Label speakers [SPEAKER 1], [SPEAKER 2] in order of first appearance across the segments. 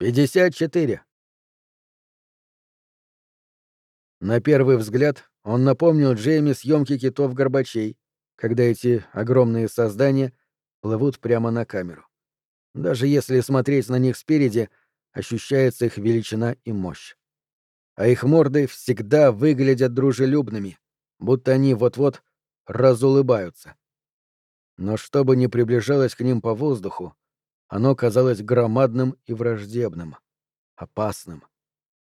[SPEAKER 1] Пятьдесят четыре. На первый взгляд он напомнил Джейми съемки китов-горбачей, когда эти огромные создания плывут прямо на камеру. Даже если смотреть на них спереди, ощущается их величина и мощь. А их морды всегда выглядят дружелюбными, будто они вот-вот разулыбаются. Но что бы ни приближалось к ним по воздуху, оно казалось громадным и враждебным, опасным.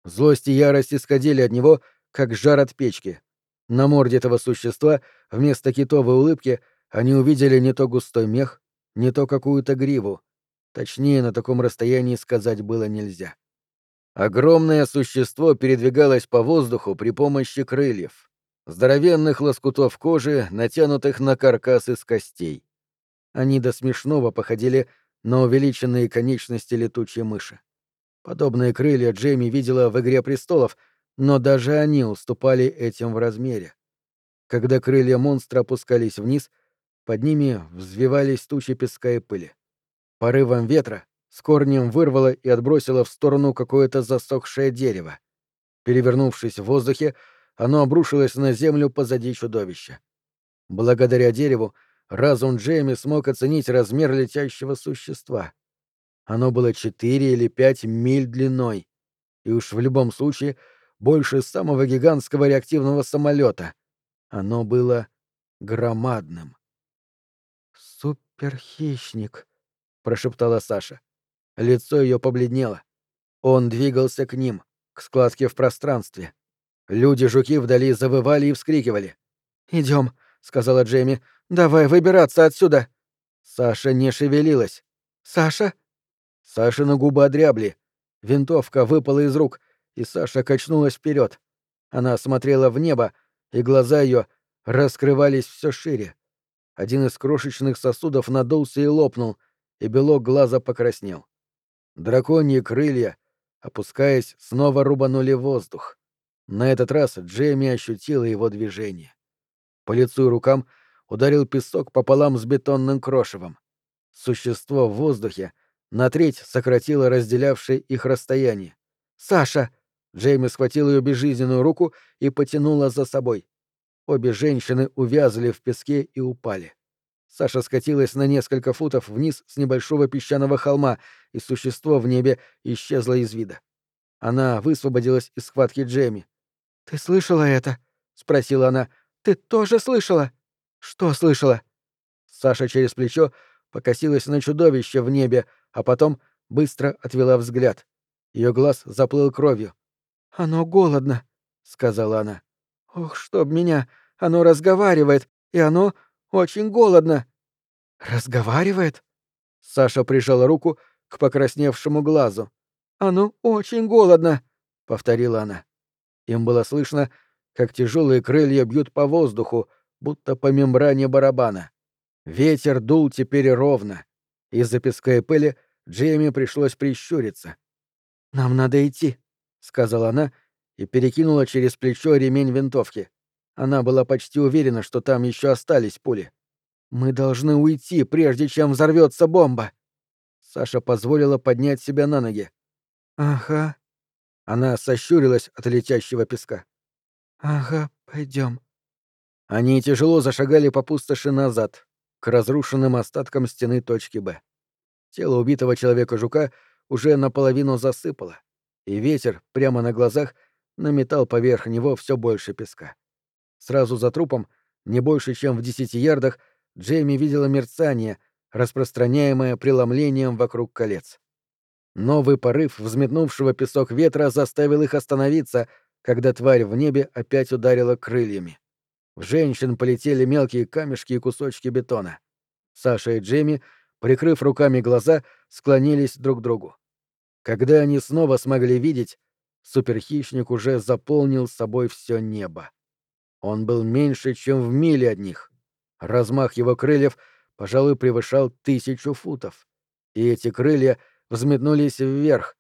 [SPEAKER 1] Злость и ярость исходили от него, как жар от печки. На морде этого существа вместо китовой улыбки они увидели не то густой мех, не то какую-то гриву, Точнее, на таком расстоянии сказать было нельзя. Огромное существо передвигалось по воздуху при помощи крыльев, здоровенных лоскутов кожи, натянутых на каркас из костей. Они до смешного походили на увеличенные конечности летучей мыши. Подобные крылья Джейми видела в «Игре престолов», но даже они уступали этим в размере. Когда крылья монстра опускались вниз, под ними взвивались тучи песка и пыли. Порывом ветра с корнем вырвало и отбросило в сторону какое-то засохшее дерево. Перевернувшись в воздухе, оно обрушилось на землю позади чудовища. Благодаря дереву разум Джейми смог оценить размер летящего существа. Оно было четыре или пять миль длиной, и уж в любом случае больше самого гигантского реактивного самолета. Оно было громадным. «Суперхищник», прошептала Саша. Лицо ее побледнело. Он двигался к ним, к складке в пространстве. Люди-жуки вдали завывали и вскрикивали. Идем, сказала Джейми. Давай выбираться отсюда. Саша не шевелилась. Саша? Саша на губы одрябли. Винтовка выпала из рук, и Саша качнулась вперед. Она смотрела в небо, и глаза ее раскрывались все шире. Один из крошечных сосудов надулся и лопнул — и белок глаза покраснел. Драконьи крылья, опускаясь, снова рубанули воздух. На этот раз Джейми ощутила его движение. По лицу и рукам ударил песок пополам с бетонным крошевом. Существо в воздухе на треть сократило разделявшее их расстояние. «Саша!» Джейми схватил ее безжизненную руку и потянула за собой. Обе женщины увязли в песке и упали. Саша скатилась на несколько футов вниз с небольшого песчаного холма, и существо в небе исчезло из вида. Она высвободилась из схватки Джейми. «Ты слышала это?» — спросила она. «Ты тоже слышала?» «Что слышала?» Саша через плечо покосилась на чудовище в небе, а потом быстро отвела взгляд. Ее глаз заплыл кровью. «Оно голодно», — сказала она. «Ох, чтоб меня! Оно разговаривает, и оно очень голодно». «Разговаривает?» Саша прижала руку к покрасневшему глазу. «Оно очень голодно», — повторила она. Им было слышно, как тяжелые крылья бьют по воздуху, будто по мембране барабана. Ветер дул теперь ровно. Из-за песка и пыли Джейми пришлось прищуриться. «Нам надо идти», — сказала она и перекинула через плечо ремень винтовки. Она была почти уверена, что там еще остались пули. «Мы должны уйти, прежде чем взорвется бомба!» Саша позволила поднять себя на ноги. «Ага». Она сощурилась от летящего песка. «Ага, пойдем. Они тяжело зашагали по пустоши назад, к разрушенным остаткам стены точки Б. Тело убитого человека-жука уже наполовину засыпало, и ветер прямо на глазах наметал поверх него все больше песка. Сразу за трупом, не больше, чем в десяти ярдах, Джейми видела мерцание, распространяемое преломлением вокруг колец. Новый порыв взметнувшего песок ветра заставил их остановиться, когда тварь в небе опять ударила крыльями. В женщин полетели мелкие камешки и кусочки бетона. Саша и Джейми, прикрыв руками глаза, склонились друг к другу. Когда они снова смогли видеть, суперхищник уже заполнил собой все небо. Он был меньше, чем в миле от них. Размах его крыльев, пожалуй, превышал тысячу футов. И эти крылья взметнулись вверх.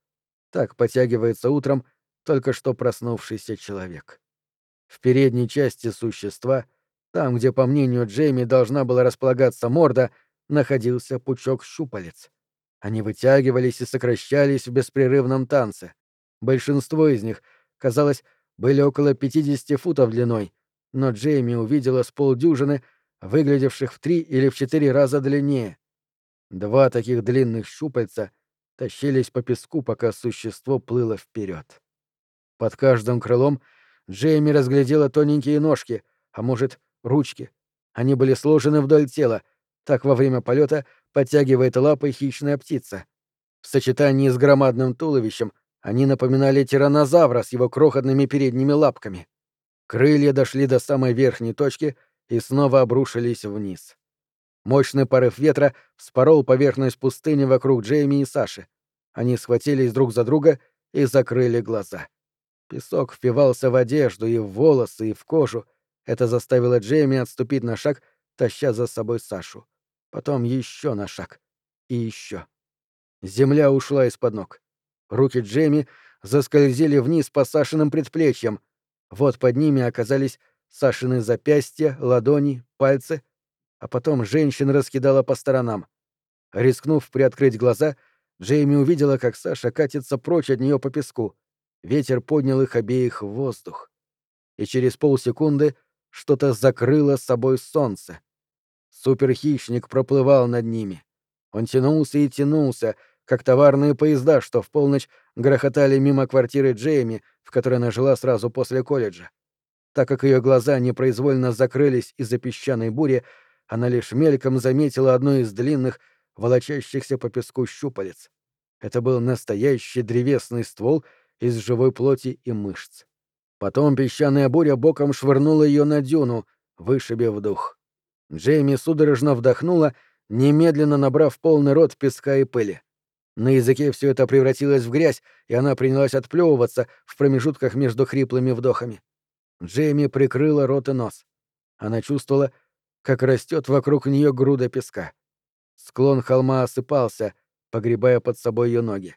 [SPEAKER 1] Так потягивается утром только что проснувшийся человек. В передней части существа, там, где, по мнению Джейми, должна была располагаться морда, находился пучок щупалец. Они вытягивались и сокращались в беспрерывном танце. Большинство из них, казалось, были около 50 футов длиной, но Джейми увидела с полдюжины, выглядевших в три или в четыре раза длиннее. Два таких длинных щупальца тащились по песку, пока существо плыло вперед. Под каждым крылом Джейми разглядела тоненькие ножки, а может, ручки. Они были сложены вдоль тела, так во время полета подтягивает лапы хищная птица. В сочетании с громадным туловищем они напоминали тираннозавра с его крохотными передними лапками. Крылья дошли до самой верхней точки и снова обрушились вниз. Мощный порыв ветра вспорол поверхность пустыни вокруг Джейми и Саши. Они схватились друг за друга и закрыли глаза. Песок впивался в одежду и в волосы, и в кожу. Это заставило Джейми отступить на шаг, таща за собой Сашу. Потом еще на шаг. И еще. Земля ушла из-под ног. Руки Джейми заскользили вниз по Сашиным предплечьям. Вот под ними оказались Сашины запястья, ладони, пальцы, а потом женщина раскидала по сторонам. Рискнув приоткрыть глаза, Джейми увидела, как Саша катится прочь от нее по песку. Ветер поднял их обеих в воздух. И через полсекунды что-то закрыло с собой солнце. Суперхищник проплывал над ними. Он тянулся и тянулся, как товарные поезда, что в полночь грохотали мимо квартиры Джейми, в которой она жила сразу после колледжа. Так как ее глаза непроизвольно закрылись из-за песчаной бури, она лишь мельком заметила одно из длинных, волочащихся по песку щупалец. Это был настоящий древесный ствол из живой плоти и мышц. Потом песчаная буря боком швырнула ее на дюну, вышибив дух. Джейми судорожно вдохнула, немедленно набрав полный рот песка и пыли. На языке все это превратилось в грязь, и она принялась отплевываться в промежутках между хриплыми вдохами. Джейми прикрыла рот и нос. Она чувствовала, как растет вокруг нее груда песка. Склон холма осыпался, погребая под собой ее ноги.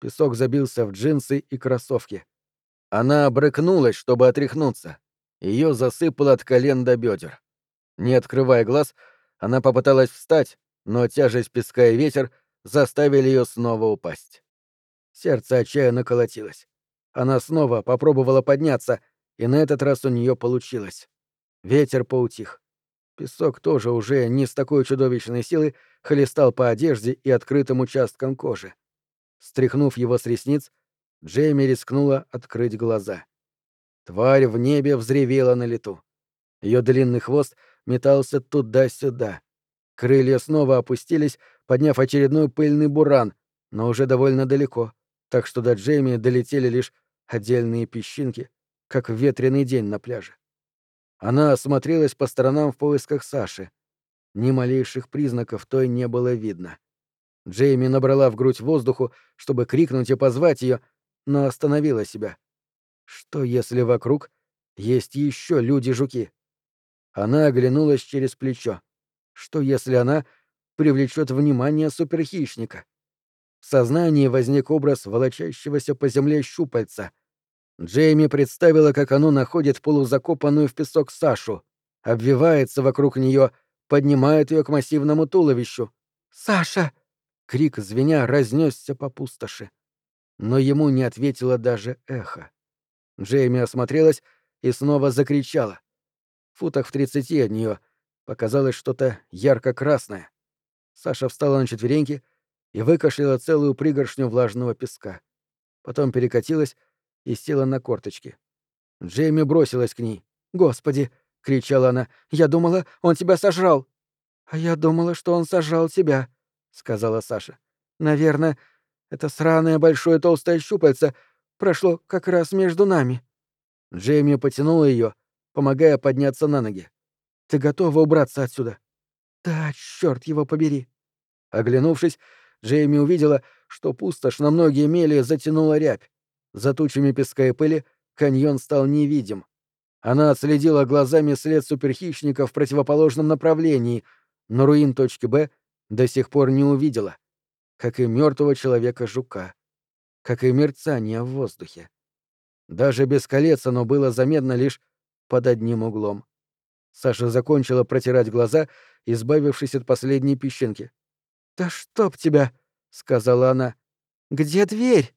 [SPEAKER 1] Песок забился в джинсы и кроссовки. Она обрыкнулась, чтобы отряхнуться. Ее засыпало от колен до бедер. Не открывая глаз, она попыталась встать, но тяжесть песка и ветер заставили ее снова упасть. Сердце отчаянно колотилось. Она снова попробовала подняться, и на этот раз у нее получилось. Ветер поутих. Песок тоже уже не с такой чудовищной силой хлестал по одежде и открытым участкам кожи. Стряхнув его с ресниц, Джейми рискнула открыть глаза. Тварь в небе взревела на лету. Ее длинный хвост метался туда-сюда. Крылья снова опустились, подняв очередной пыльный буран, но уже довольно далеко, так что до Джейми долетели лишь отдельные песчинки, как в ветреный день на пляже. Она осмотрелась по сторонам в поисках Саши. Ни малейших признаков той не было видно. Джейми набрала в грудь воздуху, чтобы крикнуть и позвать ее, но остановила себя. Что если вокруг есть еще люди-жуки? Она оглянулась через плечо. Что если она привлечет внимание суперхищника? В сознании возник образ волочащегося по земле щупальца — Джейми представила, как оно находит полузакопанную в песок Сашу, обвивается вокруг нее, поднимает ее к массивному туловищу. «Саша!» — крик звеня разнесся по пустоши. Но ему не ответило даже эхо. Джейми осмотрелась и снова закричала. В футах в тридцати от нее показалось что-то ярко-красное. Саша встала на четвереньки и выкашляла целую пригоршню влажного песка. Потом перекатилась и села на корточки. Джейми бросилась к ней. «Господи!» — кричала она. «Я думала, он тебя сожрал!» «А я думала, что он сожрал тебя», — сказала Саша. «Наверное, это сраное большое толстое щупальце прошло как раз между нами». Джейми потянула ее, помогая подняться на ноги. «Ты готова убраться отсюда?» «Да, черт его побери!» Оглянувшись, Джейми увидела, что пустошь на многие мили затянула рябь. За тучами песка и пыли каньон стал невидим. Она отследила глазами след суперхищника в противоположном направлении, но руин точки Б до сих пор не увидела, как и мертвого человека-жука, как и мерцание в воздухе. Даже без колец оно было заметно лишь под одним углом. Саша закончила протирать глаза, избавившись от последней песчинки. «Да чтоб тебя!» сказала она. «Где дверь?»